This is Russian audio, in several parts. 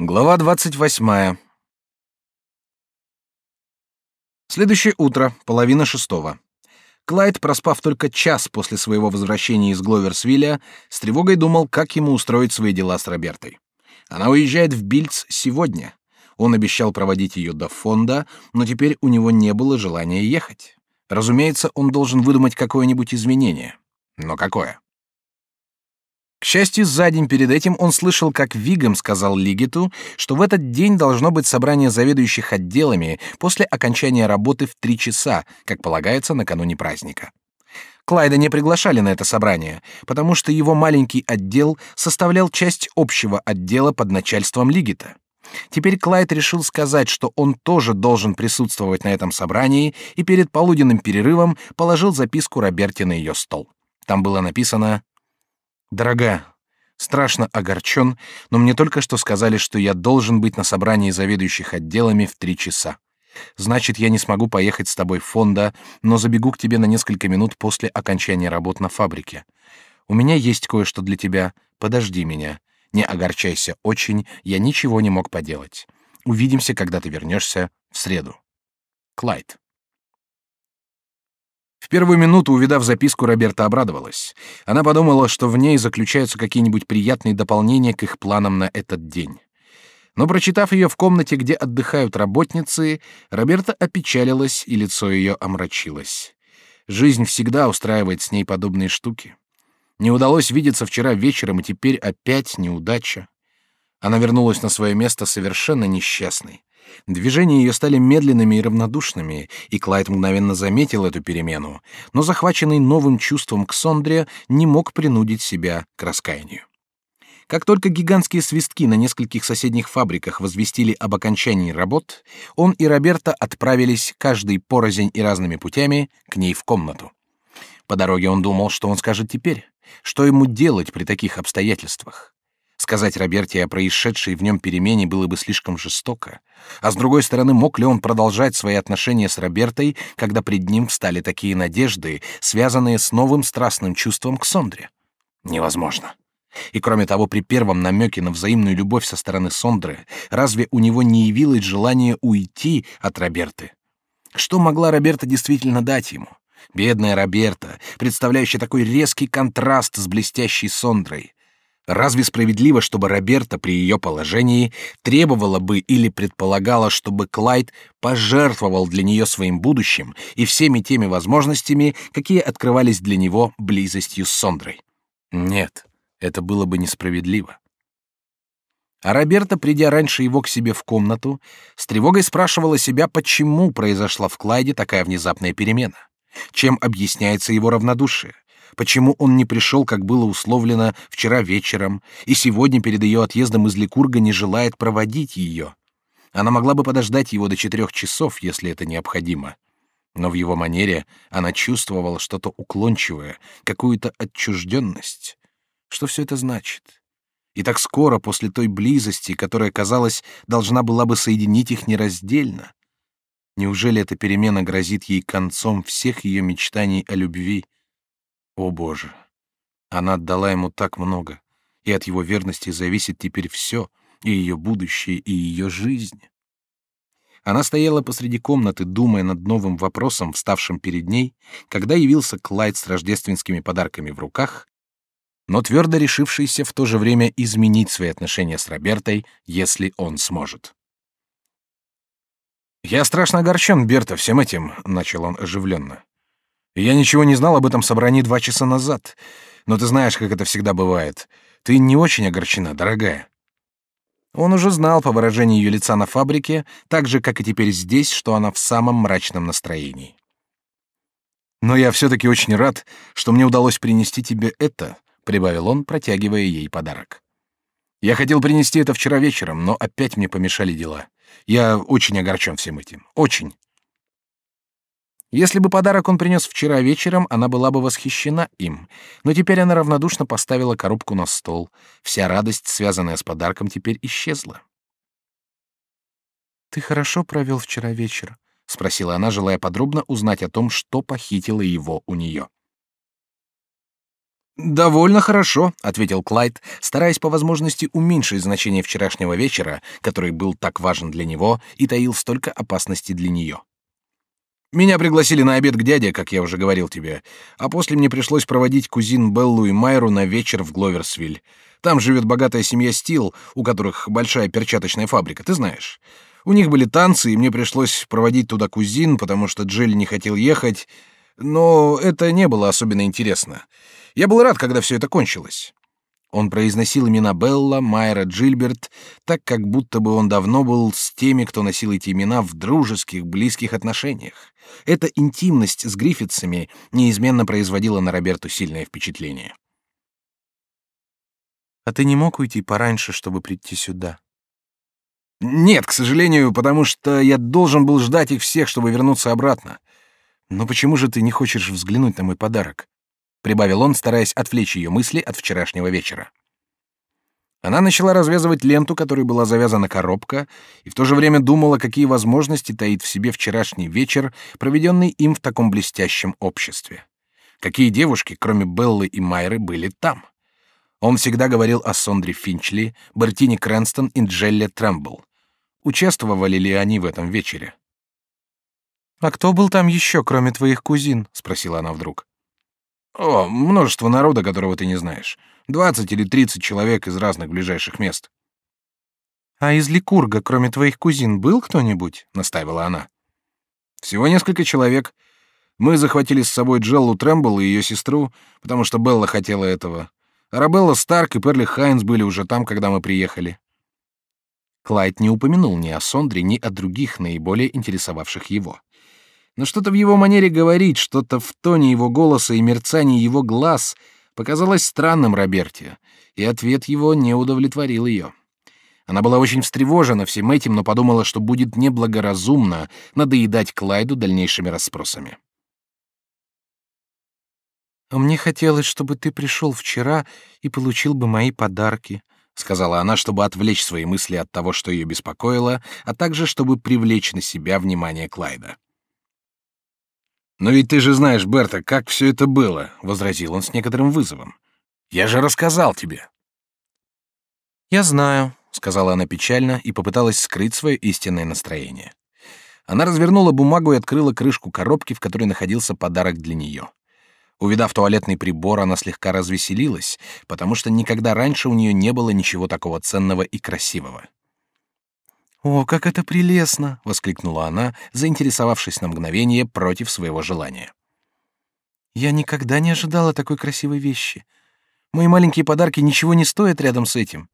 Глава двадцать восьмая. Следующее утро, половина шестого. Клайд, проспав только час после своего возвращения из Гловерсвилля, с тревогой думал, как ему устроить свои дела с Робертой. Она уезжает в Бильц сегодня. Он обещал проводить ее до фонда, но теперь у него не было желания ехать. Разумеется, он должен выдумать какое-нибудь изменение. Но какое? К счастью, за день перед этим он слышал, как Вигам сказал Лигиту, что в этот день должно быть собрание заведующих отделами после окончания работы в три часа, как полагается накануне праздника. Клайда не приглашали на это собрание, потому что его маленький отдел составлял часть общего отдела под начальством Лигита. Теперь Клайд решил сказать, что он тоже должен присутствовать на этом собрании, и перед полуденным перерывом положил записку Роберте на ее стол. Там было написано Дорогая, страшно огорчен, но мне только что сказали, что я должен быть на собрании заведующих отделами в три часа. Значит, я не смогу поехать с тобой в фонда, но забегу к тебе на несколько минут после окончания работ на фабрике. У меня есть кое-что для тебя. Подожди меня. Не огорчайся очень, я ничего не мог поделать. Увидимся, когда ты вернешься в среду. Клайд. В первую минуту, увидав записку, Роберта обрадовалась. Она подумала, что в ней заключаются какие-нибудь приятные дополнения к их планам на этот день. Но прочитав ее в комнате, где отдыхают работницы, Роберта опечалилась, и лицо ее омрачилось. Жизнь всегда устраивает с ней подобные штуки. Не удалось видеться вчера вечером, и теперь опять неудача. Она вернулась на свое место совершенно несчастной. Движения ее стали медленными и равнодушными, и Клайд мгновенно заметил эту перемену, но захваченный новым чувством к Сондре не мог принудить себя к раскаянию. Как только гигантские свистки на нескольких соседних фабриках возвестили об окончании работ, он и Роберта отправились каждый порознь и разными путями к ней в комнату. По дороге он думал, что он скажет теперь, что ему делать при таких обстоятельствах. Сказать Роберте о происшедшей в нем перемене было бы слишком жестоко. А с другой стороны, мог ли он продолжать свои отношения с Робертой, когда пред ним встали такие надежды, связанные с новым страстным чувством к Сондре? Невозможно. И кроме того, при первом намеке на взаимную любовь со стороны Сондры, разве у него не явилось желание уйти от Роберты? Что могла Роберта действительно дать ему? Бедная Роберта, представляющая такой резкий контраст с блестящей Сондрой. Разве справедливо, чтобы Роберта при ее положении требовала бы или предполагала, чтобы Клайд пожертвовал для нее своим будущим и всеми теми возможностями, какие открывались для него близостью с Сондрой? Нет, это было бы несправедливо. А Роберта, придя раньше его к себе в комнату, с тревогой спрашивала себя, почему произошла в Клайде такая внезапная перемена. Чем объясняется его равнодушие? Почему он не пришел, как было условлено вчера вечером, и сегодня перед ее отъездом из Ликурга не желает проводить ее. Она могла бы подождать его до четырех часов, если это необходимо. Но в его манере она чувствовала что-то уклончивое, какую-то отчужденность. Что все это значит? И так скоро после той близости, которая, казалось, должна была бы соединить их нераздельно. Неужели эта перемена грозит ей концом всех ее мечтаний о любви? О, Боже! Она отдала ему так много, и от его верности зависит теперь все, и ее будущее, и ее жизнь. Она стояла посреди комнаты, думая над новым вопросом, вставшим перед ней, когда явился Клайд с рождественскими подарками в руках, но твердо решившийся в то же время изменить свои отношения с Робертой, если он сможет. «Я страшно огорчен, Берта, всем этим», — начал он оживленно. Я ничего не знал об этом собрании два часа назад. Но ты знаешь, как это всегда бывает. Ты не очень огорчена, дорогая. Он уже знал по выражению ее лица на фабрике, так же, как и теперь здесь, что она в самом мрачном настроении. «Но я все-таки очень рад, что мне удалось принести тебе это», — прибавил он, протягивая ей подарок. «Я хотел принести это вчера вечером, но опять мне помешали дела. Я очень огорчен всем этим. Очень. Если бы подарок он принес вчера вечером, она была бы восхищена им, но теперь она равнодушно поставила коробку на стол. Вся радость, связанная с подарком, теперь исчезла. «Ты хорошо провел вчера вечер?» — спросила она, желая подробно узнать о том, что похитило его у нее. Довольно хорошо, ответил Клайд, стараясь по возможности уменьшить значение вчерашнего вечера, который был так важен для него и таил столько опасностей для нее. Меня пригласили на обед к дяде, как я уже говорил тебе, а после мне пришлось проводить кузин Беллу и Майру на вечер в Гловерсвиль. Там живет богатая семья Стил, у которых большая перчаточная фабрика, ты знаешь. У них были танцы, и мне пришлось проводить туда кузин, потому что Джилли не хотел ехать, но это не было особенно интересно. Я был рад, когда все это кончилось. Он произносил имена Белла, Майра, Джильберт, так как будто бы он давно был с теми, кто носил эти имена в дружеских, близких отношениях. Эта интимность с Гриффитсами неизменно производила на Роберту сильное впечатление. «А ты не мог уйти пораньше, чтобы прийти сюда?» «Нет, к сожалению, потому что я должен был ждать их всех, чтобы вернуться обратно. Но почему же ты не хочешь взглянуть на мой подарок?» Прибавил он, стараясь отвлечь ее мысли от вчерашнего вечера. Она начала развязывать ленту, которой была завязана коробка, и в то же время думала, какие возможности таит в себе вчерашний вечер, проведенный им в таком блестящем обществе. Какие девушки, кроме Беллы и Майры, были там? Он всегда говорил о Сондре Финчли, Бертине Крэнстон и Джелле Трэмбл. Участвовали ли они в этом вечере? «А кто был там еще, кроме твоих кузин?» — спросила она вдруг. О, множество народа, которого ты не знаешь. Двадцать или тридцать человек из разных ближайших мест. А из Ликурга, кроме твоих кузин, был кто-нибудь? настаивала она. Всего несколько человек. Мы захватили с собой Джеллу Трэмбл и ее сестру, потому что Белла хотела этого. Арабелла Старк и Перли Хайнс были уже там, когда мы приехали. Клайд не упомянул ни о Сондре, ни о других наиболее интересовавших его но что-то в его манере говорить, что-то в тоне его голоса и мерцании его глаз показалось странным Роберте, и ответ его не удовлетворил ее. Она была очень встревожена всем этим, но подумала, что будет неблагоразумно надоедать Клайду дальнейшими расспросами. «А мне хотелось, чтобы ты пришел вчера и получил бы мои подарки», — сказала она, чтобы отвлечь свои мысли от того, что ее беспокоило, а также чтобы привлечь на себя внимание Клайда. «Но ведь ты же знаешь, Берта, как все это было», — возразил он с некоторым вызовом. «Я же рассказал тебе». «Я знаю», — сказала она печально и попыталась скрыть свое истинное настроение. Она развернула бумагу и открыла крышку коробки, в которой находился подарок для нее. Увидав туалетный прибор, она слегка развеселилась, потому что никогда раньше у нее не было ничего такого ценного и красивого. «О, как это прелестно!» — воскликнула она, заинтересовавшись на мгновение против своего желания. «Я никогда не ожидала такой красивой вещи. Мои маленькие подарки ничего не стоят рядом с этим».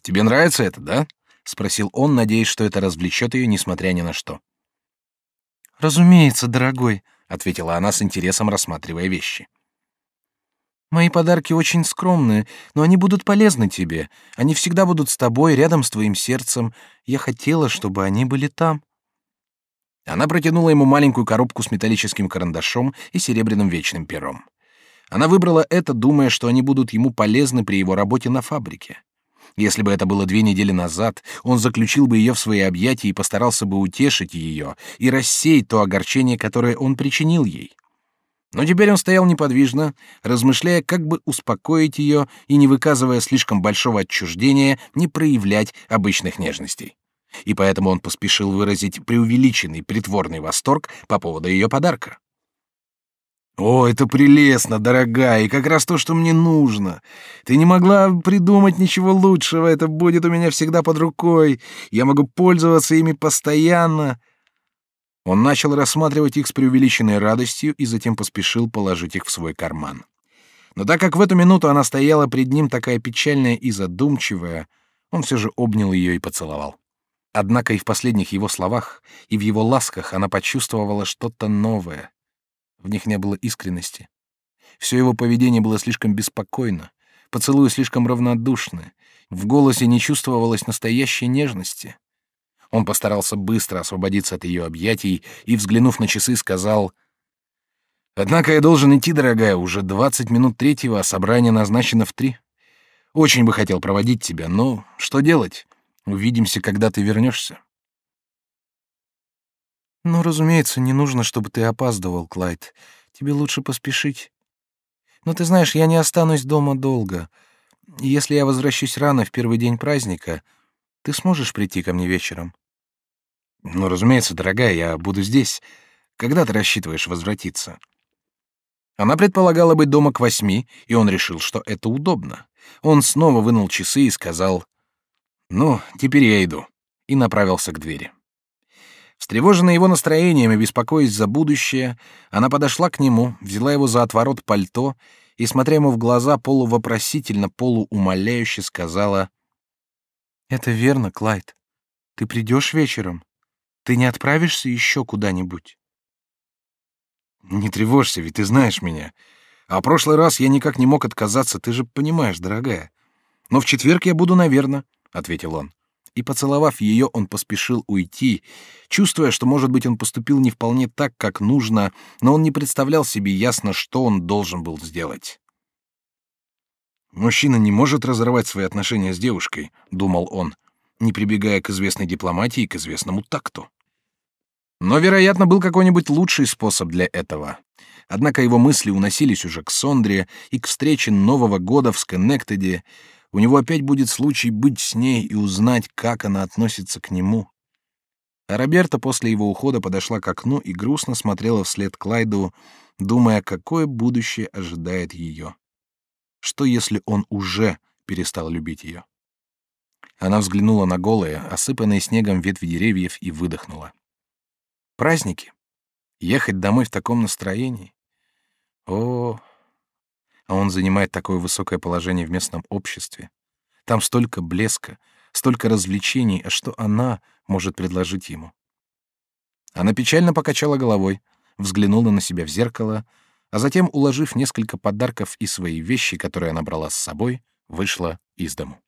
«Тебе нравится это, да?» — спросил он, надеясь, что это развлечет ее, несмотря ни на что. «Разумеется, дорогой», — ответила она с интересом, рассматривая вещи. Мои подарки очень скромные, но они будут полезны тебе. Они всегда будут с тобой, рядом с твоим сердцем. Я хотела, чтобы они были там». Она протянула ему маленькую коробку с металлическим карандашом и серебряным вечным пером. Она выбрала это, думая, что они будут ему полезны при его работе на фабрике. Если бы это было две недели назад, он заключил бы ее в свои объятия и постарался бы утешить ее и рассеять то огорчение, которое он причинил ей. Но теперь он стоял неподвижно, размышляя, как бы успокоить ее и, не выказывая слишком большого отчуждения, не проявлять обычных нежностей. И поэтому он поспешил выразить преувеличенный притворный восторг по поводу ее подарка. «О, это прелестно, дорогая, и как раз то, что мне нужно. Ты не могла придумать ничего лучшего, это будет у меня всегда под рукой. Я могу пользоваться ими постоянно. Он начал рассматривать их с преувеличенной радостью и затем поспешил положить их в свой карман. Но так как в эту минуту она стояла пред ним такая печальная и задумчивая, он все же обнял ее и поцеловал. Однако и в последних его словах, и в его ласках она почувствовала что-то новое. В них не было искренности. Все его поведение было слишком беспокойно, поцелуи слишком равнодушны, в голосе не чувствовалось настоящей нежности. Он постарался быстро освободиться от ее объятий и, взглянув на часы, сказал: "Однако я должен идти, дорогая, уже двадцать минут третьего, а собрание назначено в три. Очень бы хотел проводить тебя, но что делать? Увидимся, когда ты вернешься. Ну, разумеется, не нужно, чтобы ты опаздывал, Клайд. Тебе лучше поспешить. Но ты знаешь, я не останусь дома долго. Если я возвращусь рано в первый день праздника, ты сможешь прийти ко мне вечером? Ну, разумеется, дорогая, я буду здесь. Когда ты рассчитываешь возвратиться? Она предполагала быть дома к восьми, и он решил, что это удобно. Он снова вынул часы и сказал: "Ну, теперь я иду", и направился к двери. Встревоженная его настроением и беспокоясь за будущее, она подошла к нему, взяла его за отворот пальто и, смотря ему в глаза, полувопросительно, полуумоляюще сказала: "Это верно, Клайд. Ты придешь вечером? Ты не отправишься еще куда-нибудь?" Не тревожься, ведь ты знаешь меня. А прошлый раз я никак не мог отказаться, ты же понимаешь, дорогая. Но в четверг я буду, наверное, ответил он и, поцеловав ее, он поспешил уйти, чувствуя, что, может быть, он поступил не вполне так, как нужно, но он не представлял себе ясно, что он должен был сделать. «Мужчина не может разорвать свои отношения с девушкой», — думал он, не прибегая к известной дипломатии и к известному такту. Но, вероятно, был какой-нибудь лучший способ для этого. Однако его мысли уносились уже к Сондре и к встрече Нового года в Сконнектеде, у него опять будет случай быть с ней и узнать, как она относится к нему. А Роберта после его ухода подошла к окну и грустно смотрела вслед Клайду, думая, какое будущее ожидает ее. Что, если он уже перестал любить ее? Она взглянула на голые, осыпанные снегом ветви деревьев и выдохнула. Праздники. Ехать домой в таком настроении. О, а он занимает такое высокое положение в местном обществе. Там столько блеска, столько развлечений, а что она может предложить ему? Она печально покачала головой, взглянула на себя в зеркало, а затем, уложив несколько подарков и свои вещи, которые она брала с собой, вышла из дому.